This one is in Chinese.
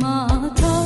马头。